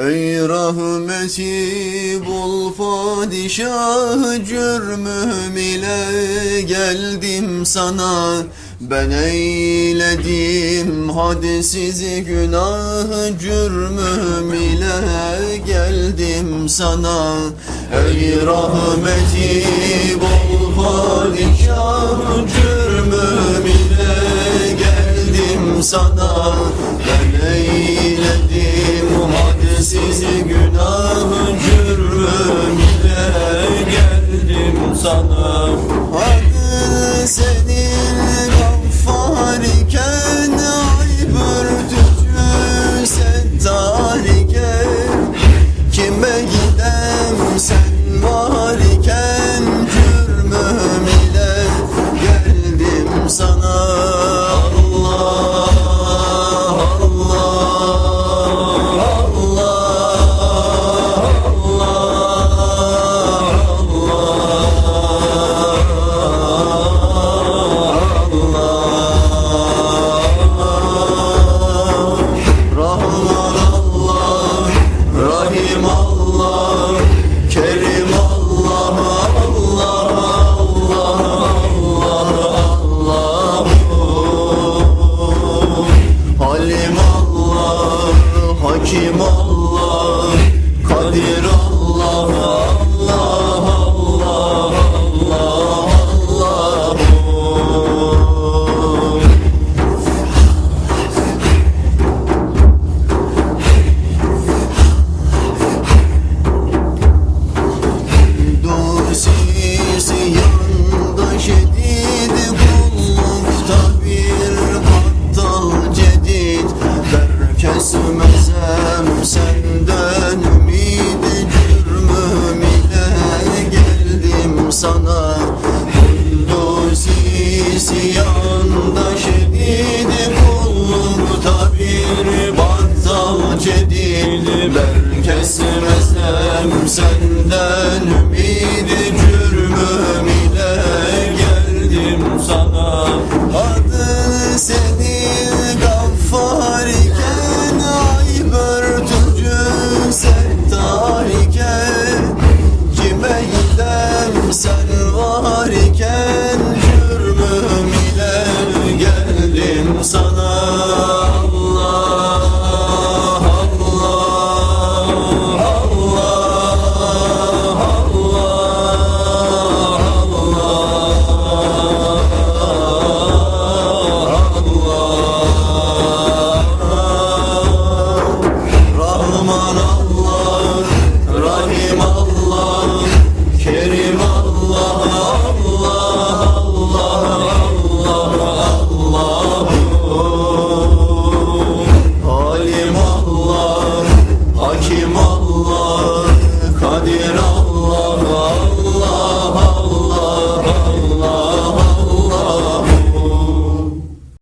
Ey rahmeti bol padişah cürmüm ile geldim sana. Ben eyledim hadsiz günah cürmüm ile geldim sana. Ey rahmeti bol padişah cürmüm ile geldim sana. Ben eyledim sizi gül kesmezsem senden ümidi